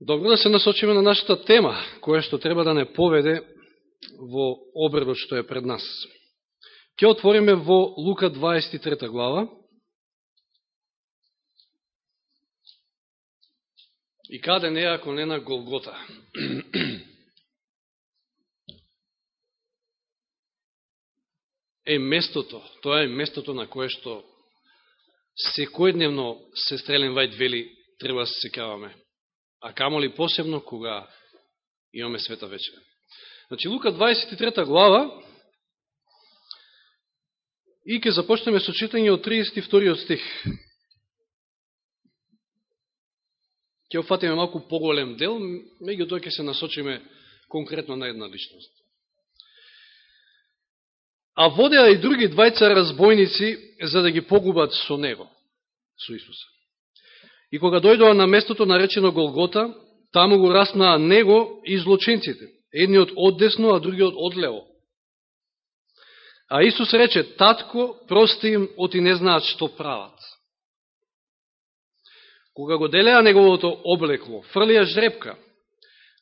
Добро да се насочиме на нашата тема, која што треба да не поведе во обредот што е пред нас. Ке отвориме во Лука 23 глава. И каде не, ако не на Голгота. Е местото, тоа е местото на кое што секојдневно се стрелен вајд вели треба да се секаваме а камоли посебно кога имаме света вечера. Значи, Лука 23 глава и ќе започнеме со читање од 32 стих. Ќе офатиме малку поголем дел, меѓу тоа ќе се насочиме конкретно на една личност. А водеа и други двајца разбойници за да ги погубат со него, со Исуса. И кога дојдоа на местото наречено Голгота, таму го распнаа него и злочинците, едниот оддесно, а другиот одлево. А Исус рече, татко, прости им, оти не знаат што прават. Кога го делеа неговото облекло, фрлија жрепка,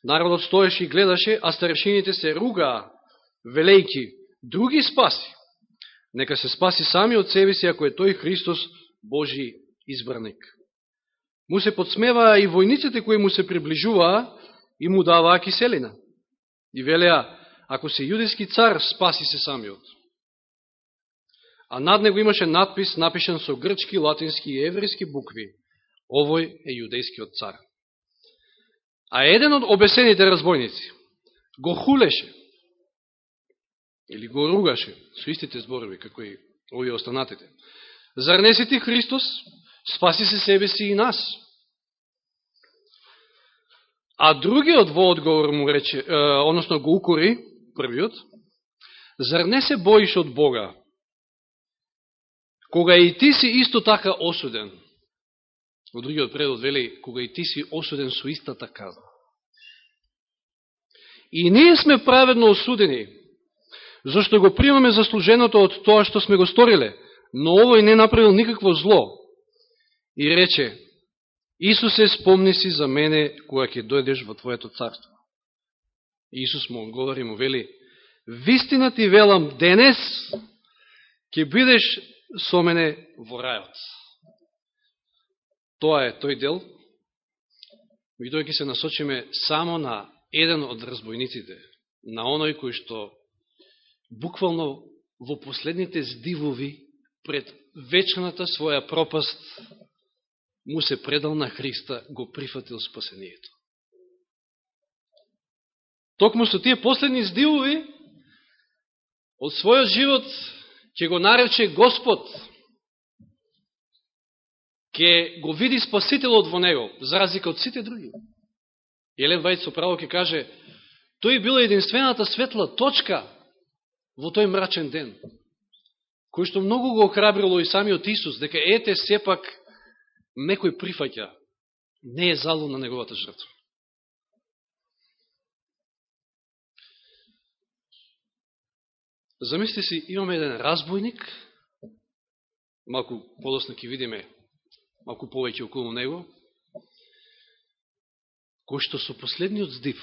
народот стоеше и гледаше, а старешините се ругаа, велејки, други спаси. Нека се спаси сами од себе си, ако е тој Христос, Божи избраник. Му се подсмеваа и војниците кои му се приближуваа и му даваа киселина. И велеа, ако се јудиски цар, спаси се самиот. А над него имаше надпис, напишен со грчки, латински и еврейски букви. Овој е јудејскиот цар. А еден од обесените разбойници го хулеше или го ругаше со истите зборови, како и овие останатите. Зар не си ти Христос? Спаси се себе си и нас. А другиот во одговор му рече, е, односно го укори, првиот, зар не се боиш од Бога, кога и ти си исто така осуден? Во другиот предот вели, кога и ти си осуден со истата казна. И ние сме праведно осудени, зашто го примаме заслуженото од тоа што сме го сториле, но овој не направил никакво зло, и рече, Исусе, спомни си за мене кога ќе дојдеш во Твоето царство. Исус му говори, му вели, вистина ти велам, денес ќе бидеш со мене во рајот. Тоа е тој дел. видојќи ќе се насочиме само на еден од разбойниците, на оној кој што буквално во последните здивови пред вечната своја пропаст му се предал на Христа, го прифатил спасението. Токму со тие последни здивови од својот живот ќе го нарече Господ, ќе го види спасителот во него, за разлика од сите други. Елен Вајд со право ќе каже, тој била единствената светла точка во тој мрачен ден, кој што многу го охрабрило и самиот Исус, дека ете сепак некој прифаќа, не е залу на неговата жртва. Замисли си, имаме еден разбойник, малку подосно ќе видиме малку повеќе околу него, кој што со последниот здив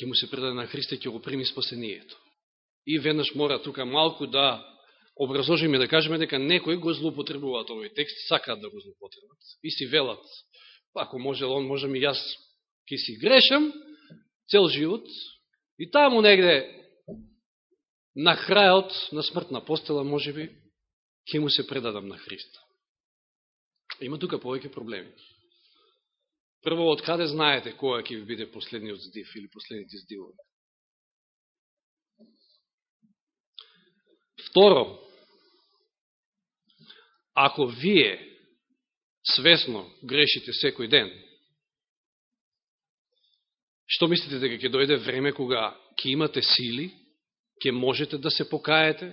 ќе му се предаде на Христа и ќе го прими спасението. И веднаш мора тука малку да образложиме да кажеме дека некој го злоупотребуваат овој текст, сакаат да го злоупотребат. И си велат, ако може он, може ми јас ќе си грешам цел живот и таму негде на крајот на смртна постела, може би, ќе му се предадам на Христа. Има тука повеќе проблеми. Прво, од каде знаете која ќе ви биде последниот здив или последните здивови? Второ, ако вие свесно грешите секој ден, што мислите дека ќе дојде време кога ќе имате сили, ќе можете да се покаете,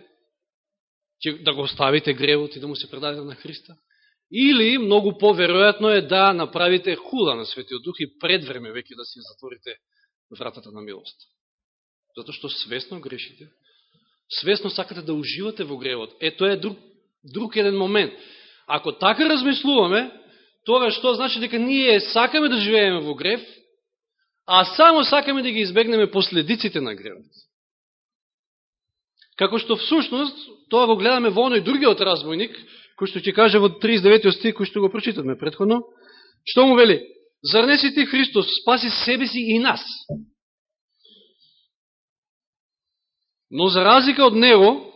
ќе да го ставите гревот и да му се предадете на Христа? Или, многу поверојатно е да направите хула на Светиот Дух и пред време веќе да си затворите вратата на милост. Затоа што свесно грешите, свесно сакате да уживате во гревот. Е, тоа е друг друг еден момент. Ако така размислуваме, тоа што значи дека ние сакаме да живееме во грев, а само сакаме да ги избегнеме последиците на гревот. Како што всушност, тоа го гледаме во оној другиот разбойник, кој што ќе каже во 39 стих, кој што го прочитавме предходно, што му вели? Зар не си ти Христос, спаси себе си и нас? Но за разлика од него,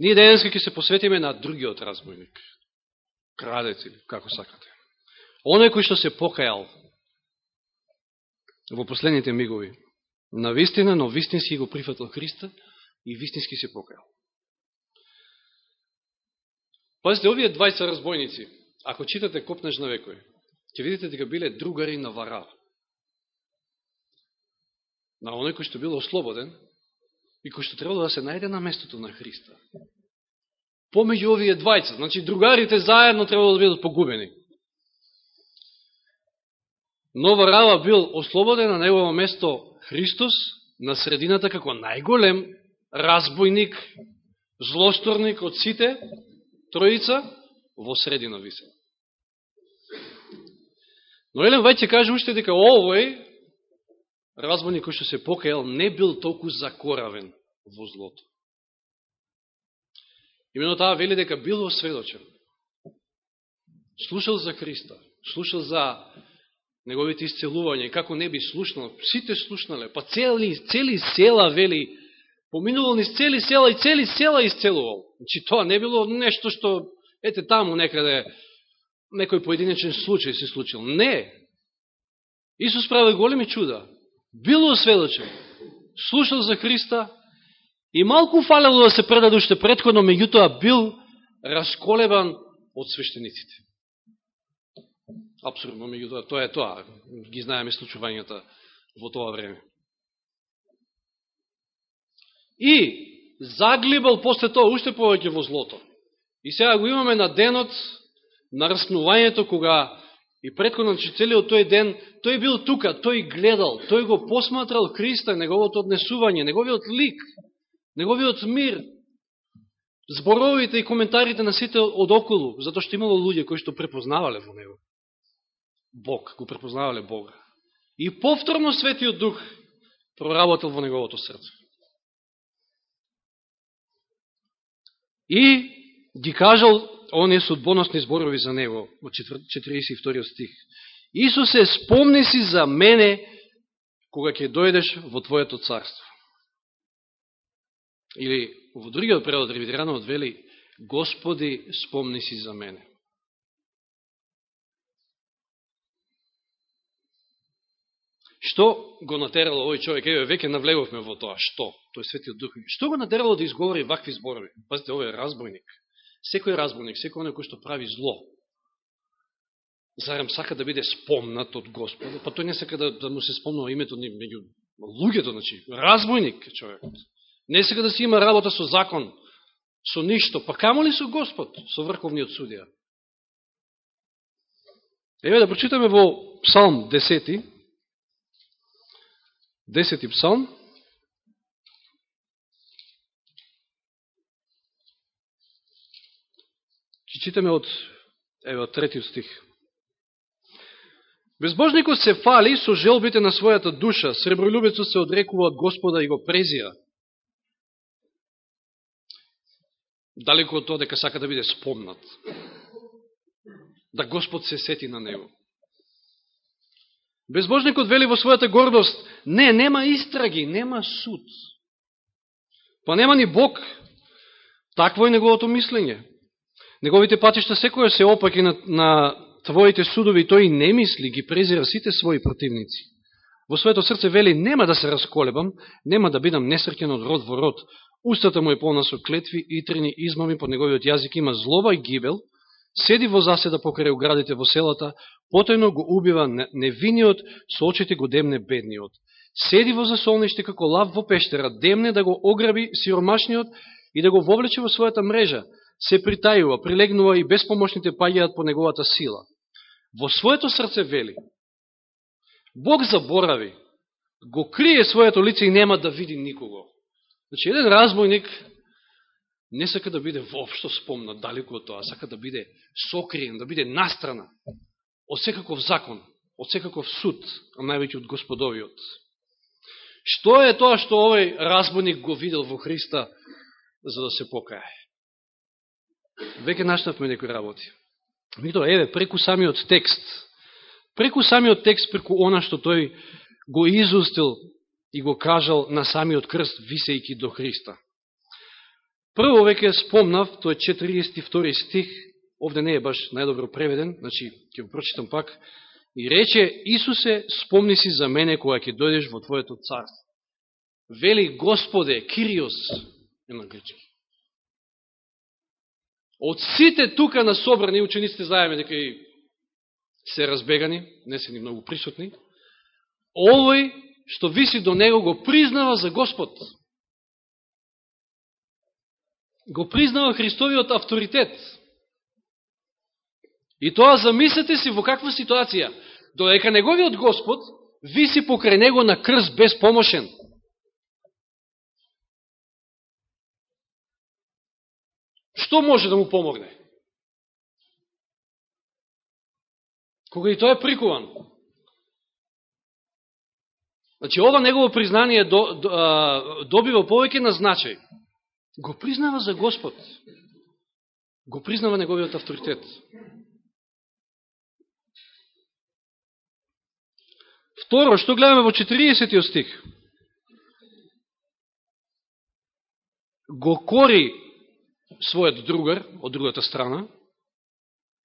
ние денеска ќе се посветиме на другиот разбойник. Крадец или како сакате. Оној кој што се покајал во последните мигови. На вистина, но вистински го прифатил Христа и вистински се покајал. Пазите, овие двајца разбойници, ако читате Копнеш на векој, ќе видите дека биле другари на Варава. На оној кој што бил ослободен и кој што требало да се најде на местото на Христа. Помеѓу овие двајца, значи другарите заедно требало да бидат погубени. Но Варава бил ослободен, на негово место Христос на средината како најголем разбойник, злосторник од сите, троица, во средина висел. Но Елен Вајце каже уште дека овој разбойник кој што се покаял не бил толку закоравен во злото. Имено таа вели дека бил осведочен. Слушал за Христа, слушал за неговите исцелувања и како не би слушнал, сите слушнале, па цели, цели села вели, поминувал низ цели села и цели села исцелувал. Значи тоа не било нешто што, ете таму некаде, некој поединечен случај се случил. Не. Исус правил големи чуда. Било осведочен. Слушал за Христа и малку фалело да се предаде уште предходно, меѓутоа бил расколебан од свештениците. Абсурдно, меѓутоа, тоа е тоа. Ги знаеме случувањата во тоа време. И заглибал после тоа уште повеќе во злото. И сега го имаме на денот на раснувањето, кога и предходно, че целиот тој ден, тој бил тука, тој гледал, тој го посматрал Христа, неговото однесување, неговиот лик, неговиот мир, зборовите и коментарите на сите од околу, затоа што имало луѓе кои што препознавале во него. Бог, го препознавале Бога. И повторно Светиот Дух проработил во неговото срце. И ги кажал оние судбоносни зборови за него, во 42 стих. Исусе, спомни си за мене, кога ќе дојдеш во Твоето царство. Или во другиот превод ревидирано одвели, Господи, спомни си за мене. Што го натерало овој човек? Еве, веќе навлеговме во тоа. Што? Тој светиот дух. Што го натерало да изговори вакви зборови? Пазите, овој е разбойник. Секој разбойник, секој оној кој што прави зло, зарем сака да биде спомнат од Господа, па тој не сака да, да му се спомнува името ни меѓу луѓето, значи, разбойник човекот. Не сака да си има работа со закон, со ништо, па камо ли со Господ, со врховниот судија? Еве да прочитаме во Псалм 10, Десети псалм. Читаме од, еве, од третиот стих. Безбожникот се фали со желбите на својата душа, сребролюбецот се одрекува од Господа и го презира. Далеко од тоа дека сака да биде спомнат. Да Господ се сети на него. Безбожникот вели во својата гордост, не, нема истраги, нема суд. Па нема ни Бог. Такво е неговото мислење. Неговите патишта секоја се опаки на, на твоите судови, тој не мисли, ги презира сите своји противници. Во своето срце вели, нема да се расколебам, нема да бидам несркен од род во род. Устата му е полна со клетви, итрени, измами, под неговиот јазик има злоба и гибел, седи во заседа покрај оградите во селата, потајно го убива невиниот, со очите го демне бедниот. Седи во засолниште како лав во пештера, демне да го ограби сиромашниот и да го вовлече во својата мрежа. Се притајува, прилегнува и безпомошните паѓаат по неговата сила. Во своето срце вели, Бог заборави, го крие своето лице и нема да види никого. Значи, еден разбойник не сака да биде воопшто спомнат далеко од тоа, сака да биде сокриен, да биде настрана од секаков закон, од секаков суд, а највеќе од господовиот. Што е тоа што овој разбойник го видел во Христа за да се покае? Веќе наштавме некои работи. Мито, еве, преку самиот текст, преку самиот текст, преку она што тој го изустил и го кажал на самиот крст, висејки до Христа. Прво веќе спомнав, тој 42 стих, овде не е баш најдобро преведен, значи, ќе го прочитам пак, и рече, Исусе, спомни си за мене кога ќе дојдеш во Твоето царство. Вели Господе, Кириос, е на гречки. Од сите тука на собрани, учениците знаеме дека и се разбегани, не се ни многу присутни, овој што виси до него го признава за Господ. Го признава Христовиот авторитет. И тоа замислете си во каква ситуација. Додека неговиот Господ виси покрај него на крст безпомошен. Што може да му помогне? Кога и тоа е прикуван. Значи, ова негово признание до, до, а, добива повеќе на значај. Го признава за Господ. Го признава неговиот авторитет. Второ, што гледаме во 40 стих? Го кори својот другар од другата страна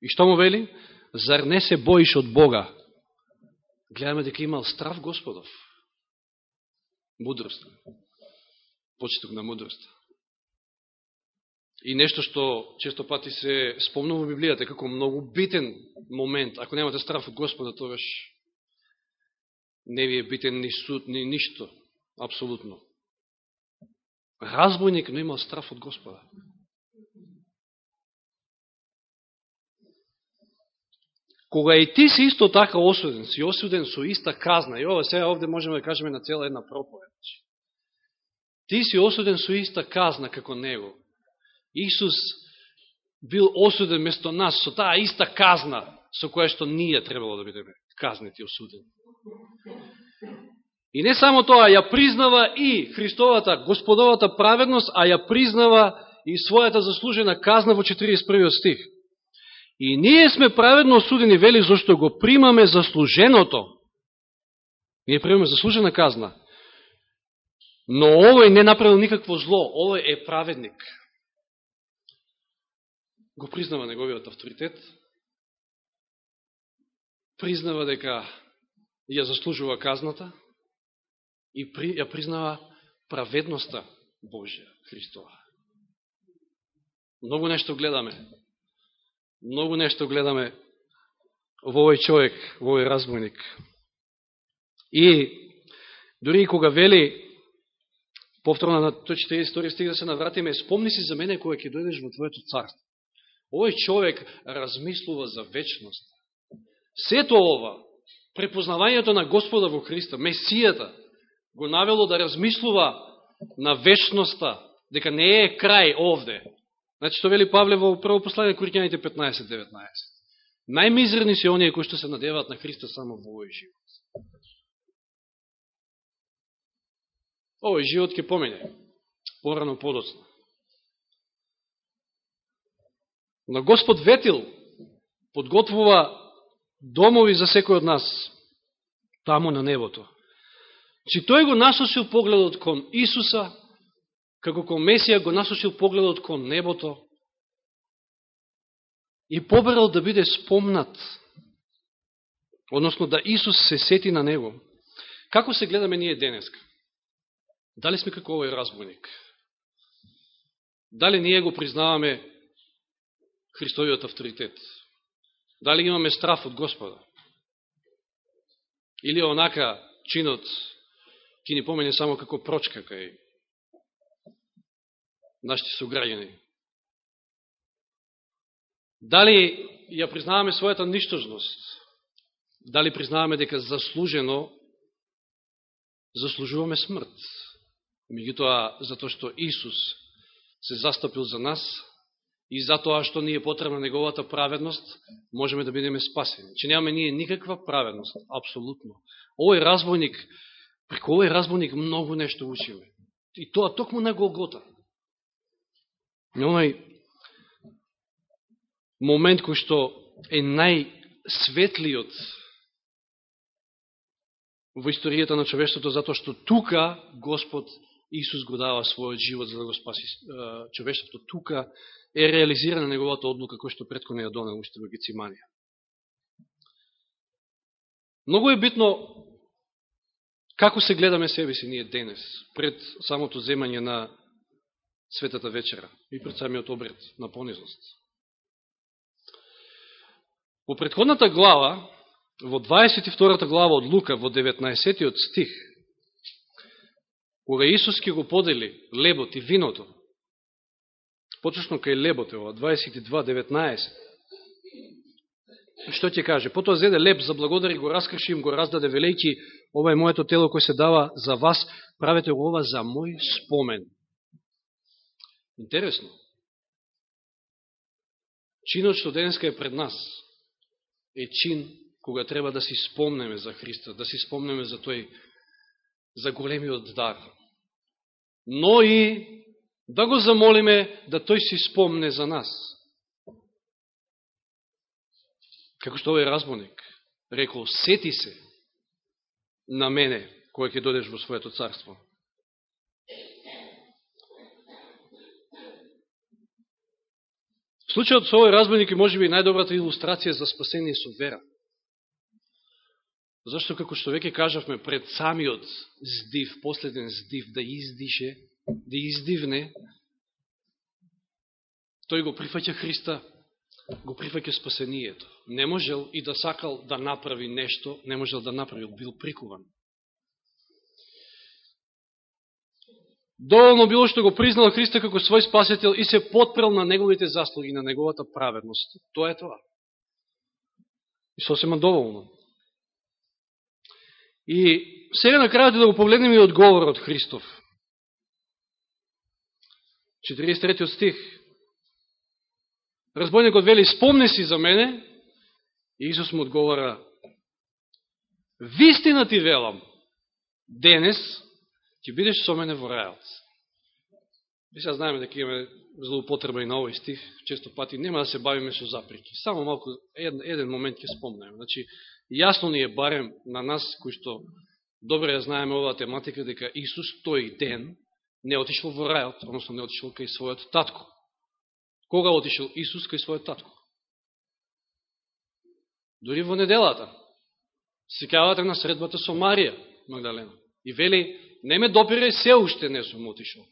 и што му вели? Зар не се боиш од Бога? Гледаме дека имал страв Господов. Мудрост. Почеток на мудрост. И нешто што често пати се спомнува во Библијата како многу битен момент. Ако немате страв од Господа, тогаш не ви е битен ни суд, ни ништо. Апсолутно. Разбойник но имал страв од Господа. Кога и ти си исто така осуден, си осуден со иста казна, и ова сега овде можеме да кажеме на цела една проповед. Ти си осуден со иста казна како него. Исус бил осуден место нас со таа иста казна со која што ние требало да бидеме казнети и осудени. И не само тоа, ја признава и Христовата, Господовата праведност, а ја признава и својата заслужена казна во 41 стих. И ние сме праведно осудени, вели, зашто го примаме заслуженото. Ние примаме заслужена казна. Но овој не направил никакво зло, овој е праведник. Го признава неговиот авторитет, признава дека ја заслужува казната и при, ја признава праведноста Божја, Христова. Многу нешто гледаме. Многу нешто гледаме во овој човек, во овој разбойник. И дури и кога вели повторно на тој 42 стих да се навратиме, спомни си за мене кога ќе дојдеш во твоето царство. Овој човек размислува за вечност. Сето ова, препознавањето на Господа во Христа, Месијата, го навело да размислува на вечноста, дека не е крај овде. Значи, што вели Павле во прво послание Коринјаните 15.19. Најмизерни се оние кои што се надеваат на Христа само во овој живот. Овој живот ќе помине порано подоцна. Но Господ ветил, подготвува домови за секој од нас, таму на небото. Чи тој го насочил погледот кон Исуса, како кон Месија го насочил погледот кон небото и поберал да биде спомнат, односно да Исус се сети на него. Како се гледаме ние денеска? Дали сме како овој разбойник? Дали ние го признаваме Христовиот авторитет? Дали имаме страф од Господа? Или онака чинот ќе ни помене само како прочка кај нашите сограѓани? Дали ја признаваме својата ништожност? Дали признаваме дека заслужено заслужуваме смрт? Меѓутоа, затоа што Исус се застапил за нас и затоа што ни е потребна неговата праведност, можеме да бидеме спасени. Че нямаме ние никаква праведност, апсолутно. Овој разбойник, преко овој разбойник многу нешто учиме. И тоа токму на Голгота. Оној момент кој што е најсветлиот во историјата на човештвото, затоа што тука Господ Исус го дава својот живот за да го спаси човештвото. Тука е реализирана неговата одлука кој што предко не ја донел уште во Гециманија. Многу е битно како се гледаме себе си ние денес, пред самото земање на светата вечера и пред самиот обред на понизност. Во предходната глава, во 22 глава од Лука, во 19 стих, кога Исус ке го подели лебот и виното, почешно кај лебот е ова, 22.19, што ќе каже? Потоа зеде леб, за благодари, го раскрши им, го раздаде, велејки, ова е моето тело кој се дава за вас, правете го ова за мој спомен. Интересно. Чинот што денеска е пред нас е чин кога треба да си спомнеме за Христа, да си спомнеме за тој, за големиот дар. Но и да го замолиме да тој си спомне за нас. Како што овој разбоник рекол, сети се на мене, кој ќе додеш во своето царство. Случајот со овој разбойник е можеби најдобрата илустрација за спасение со вера. Зашто, како што веќе кажавме, пред самиот здив, последен здив да издише, да издивне, тој го прифаќа Христа, го прифаќа спасението. Не можел и да сакал да направи нешто, не можел да направи, бил прикуван. Доволно било што го признал Христа како свој спасител и се подпрел на неговите заслуги, на неговата праведност. Тоа е тоа. И сосема доволно. И сега на крајот да го погледнем и одговорот Христов. 43 стих. Разбойникот вели, спомни си за мене, и Исус му одговора, вистина ти велам, денес ќе бидеш со мене во рајот. И сега знаеме дека имаме злоупотреба и на овој стих, често пати нема да се бавиме со запреки. Само малку, еден, еден момент ќе спомнеме. Значи, јасно ни е барем на нас, кои што добре ја знаеме оваа тематика, дека Исус тој ден не отишел во рајот, односно не отишел кај својот татко. Кога отишел Исус кај својот татко? Дори во неделата. Секавате на средбата со Марија Магдалена. И вели, не ме допире, се уште не сум отишол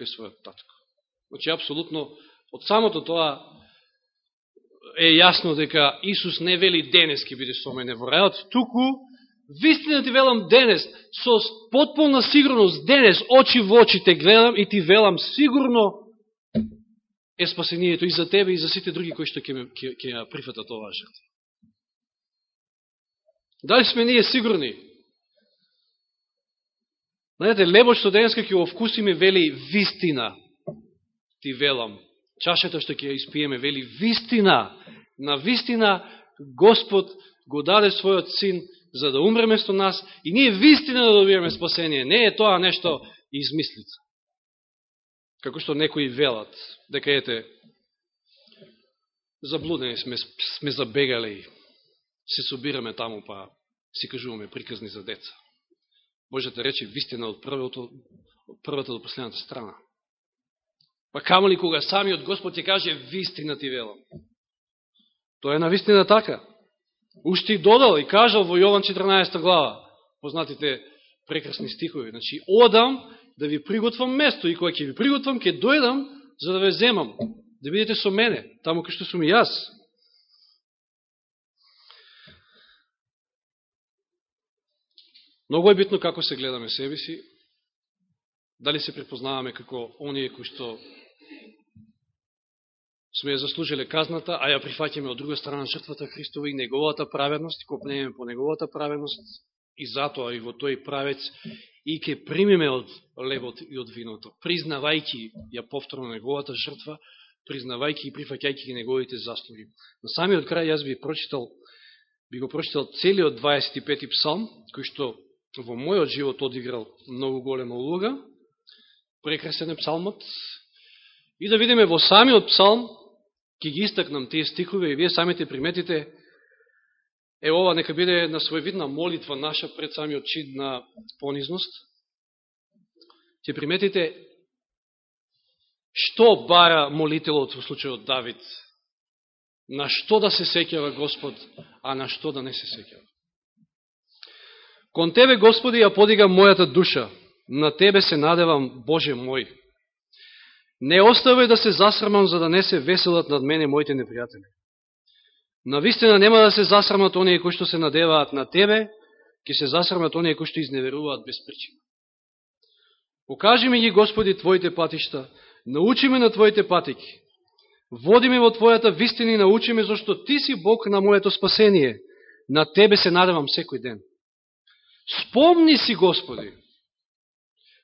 кај својот татко. Значи, апсолутно, од самото тоа е јасно дека Исус не вели денес ке биде со мене во рајот, туку, вистина ти велам денес, со потполна сигурност денес, очи во очи те гледам и ти велам сигурно е спасението и за тебе и за сите други кои што ќе, ќе, ќе прифатат оваа жртва. Дали сме ние сигурни Знаете, лебо што денеска ќе го вкусиме, вели вистина. Ти велам. Чашата што ќе ја испиеме, вели вистина. На вистина Господ го даде својот син за да умре место нас и ние вистина да добиеме спасение. Не е тоа нешто измислица. Како што некои велат, дека ете, заблудени сме, сме забегали, се собираме таму, па си кажуваме приказни за деца може да рече вистина од, првото, од првата до последната страна. Па камо ли кога самиот Господ ќе каже вистина ти велам. Тоа е на вистина така. Уште и додал и кажал во Јован 14 глава, познатите прекрасни стихови. Значи, одам да ви приготвам место и кога ќе ви приготвам, ќе дојдам за да ве земам, да бидете со мене, таму кај што сум и јас. Многу е битно како се гледаме себе си, дали се препознаваме како оние кои што сме заслужиле казната, а ја прифаќаме од друга страна жртвата Христова и неговата праведност, и копнеме по неговата праведност, и затоа и во тој правец и ќе примиме од лебот и од виното, признавајки ја повторно неговата жртва, признавајки и прифаќајки ги неговите заслуги. На самиот крај јас би прочитал, би го прочитал целиот 25 псалм, кој што во мојот живот одиграл многу голема улога. Прекрасен е псалмот. И да видиме во самиот псалм, ќе ги истакнам тие стикове и вие самите приметите, е ова нека биде на својвидна молитва наша пред самиот чин на понизност. Ќе приметите што бара молителот во случајот Давид, на што да се секјава Господ, а на што да не се секјава. Кон Тебе, Господи, ја подигам мојата душа, на Тебе се надевам, Боже мој. Не оставај да се засрамам, за да не се веселат над мене моите непријатели. Навистина нема да се засрамат оние кои што се надеваат на Тебе, ќе се засрамат оние кои што изневеруваат без причина. Покажи ми ги, Господи, Твоите патишта, научи ме на Твоите патики, води ме во Твојата вистина и научи ме, зашто Ти си Бог на моето спасение. На Тебе се надевам секој ден. Спомни си, Господи,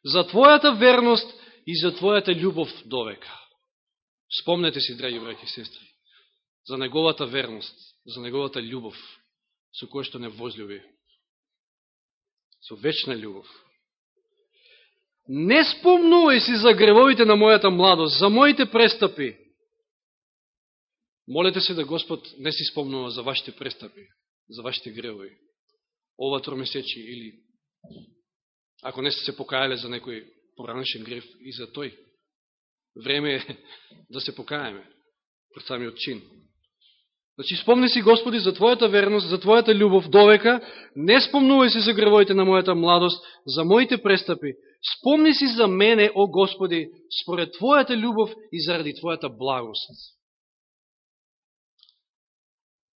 за Твојата верност и за Твојата љубов довека. Спомнете си, драги браќи и сестри, за Неговата верност, за Неговата љубов, со која што не возлюби. Со вечна љубов. Не спомнувај си за гревовите на мојата младост, за моите престапи. Молете се да Господ не си спомнува за вашите престапи, за вашите гревови ова тромесечи или ако не сте се покајале за некој поранешен греф и за тој. Време е да се покаеме пред самиот чин. Значи, спомни си, Господи, за Твојата верност, за Твојата љубов довека, не спомнувај си за гревоите на мојата младост, за моите престапи. Спомни си за мене, о Господи, според Твојата љубов и заради Твојата благост.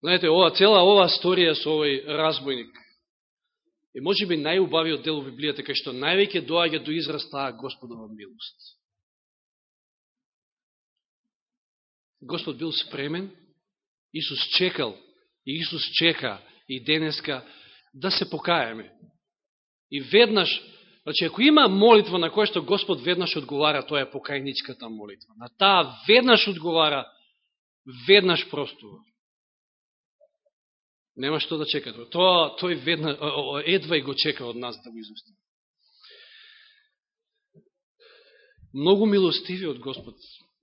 Знаете, ова цела ова сторија со овој разбойник, е може би најубавиот дел во Библијата, кај што највеќе доаѓа до израз таа Господова милост. Господ бил спремен, Исус чекал, и Исус чека и денеска да се покаеме. И веднаш, значи ако има молитва на која што Господ веднаш одговара, тоа е покајничката молитва. На таа веднаш одговара, веднаш простува. Нема што да чека. Тоа, тој ведна, едва и го чека од нас да го изусти. Многу милостиви од Господ.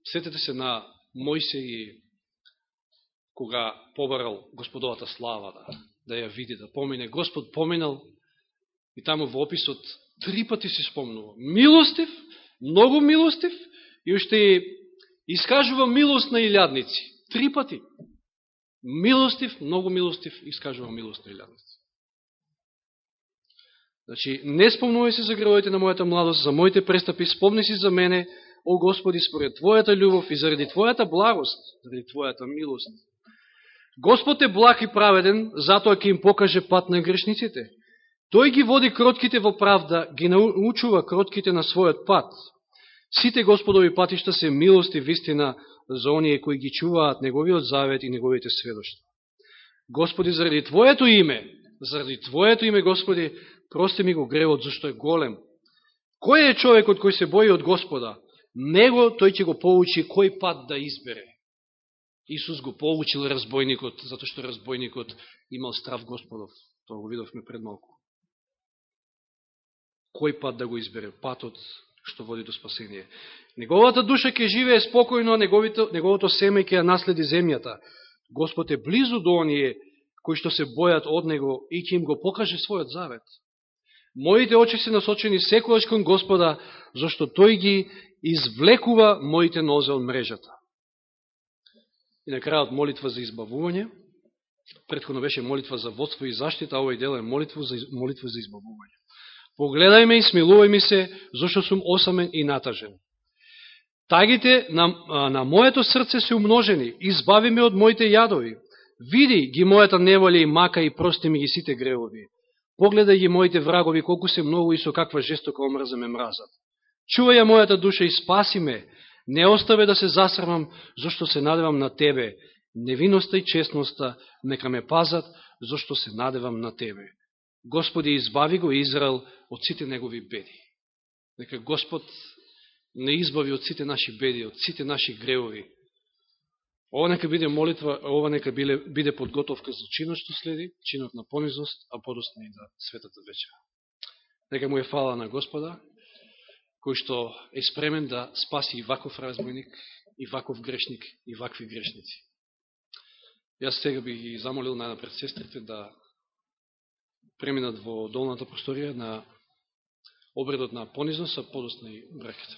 Сетете се на Мојсе и кога побарал Господовата слава да, да ја види, да помине. Господ поминал и таму во описот три пати се спомнува. Милостив, многу милостив и уште искажува милост на илјадници. Три пати. Милостив, многу милостив, искажува милост на илјадници. Значи, не спомнувај се за гревоите на мојата младост, за моите престапи, спомни си за мене, о Господи, според Твојата љубов и заради Твојата благост, заради Твојата милост. Господ е благ и праведен, затоа ќе им покаже пат на грешниците. Тој ги води кротките во правда, ги научува кротките на својот пат. Сите Господови патишта се милост и вистина за оние кои ги чуваат Неговиот завет и Неговите сведоштва. Господи, заради Твоето име, заради Твоето име, Господи, прости ми го гревот, зашто е голем. Кој е човекот кој се бои од Господа? Него тој ќе го поучи кој пат да избере. Исус го поучил разбойникот, затоа што разбойникот имал страв Господов. Тоа го видовме пред малку. Кој пат да го избере? Патот што води до спасение. Неговата душа ќе живее спокојно, а неговото, неговото семе ќе ја наследи земјата. Господ е близу до оние кои што се бојат од Него и ќе им го покаже својот завет. Моите очи се насочени секојаш кон Господа, зашто Тој ги извлекува моите нозе од мрежата. И на крајот молитва за избавување. Предходно беше молитва за водство и заштита, а овој дел е молитва за, молитва за избавување. Погледај ме и смилувај ми се, зашто сум осамен и натажен. Тагите на, на моето срце се умножени, избави ме од моите јадови. Види ги мојата неволја и мака и прости ми ги сите гревови. Погледај ги моите врагови, колку се многу и со каква жестока омрза ме мразат. Чувај ја мојата душа и спаси ме. Не оставе да се засрамам, зашто се надевам на Тебе. Невиноста и честноста нека ме пазат, зашто се надевам на Тебе. Господи избави го Израел од сите негови беди. Нека Господ не избави од сите наши беди, од сите наши греови. Ова нека биде молитва, ова нека биде, биде подготовка за чинот што следи, чинот на понизност, а подосна и да светата вечера. Нека му е фала на Господа, кој што е спремен да спаси и ваков разбойник, и ваков грешник, и вакви грешници. Јас сега би ги замолил најнапред сестрите да преминат во долната просторија на обредот на понизност, а подосна и браката.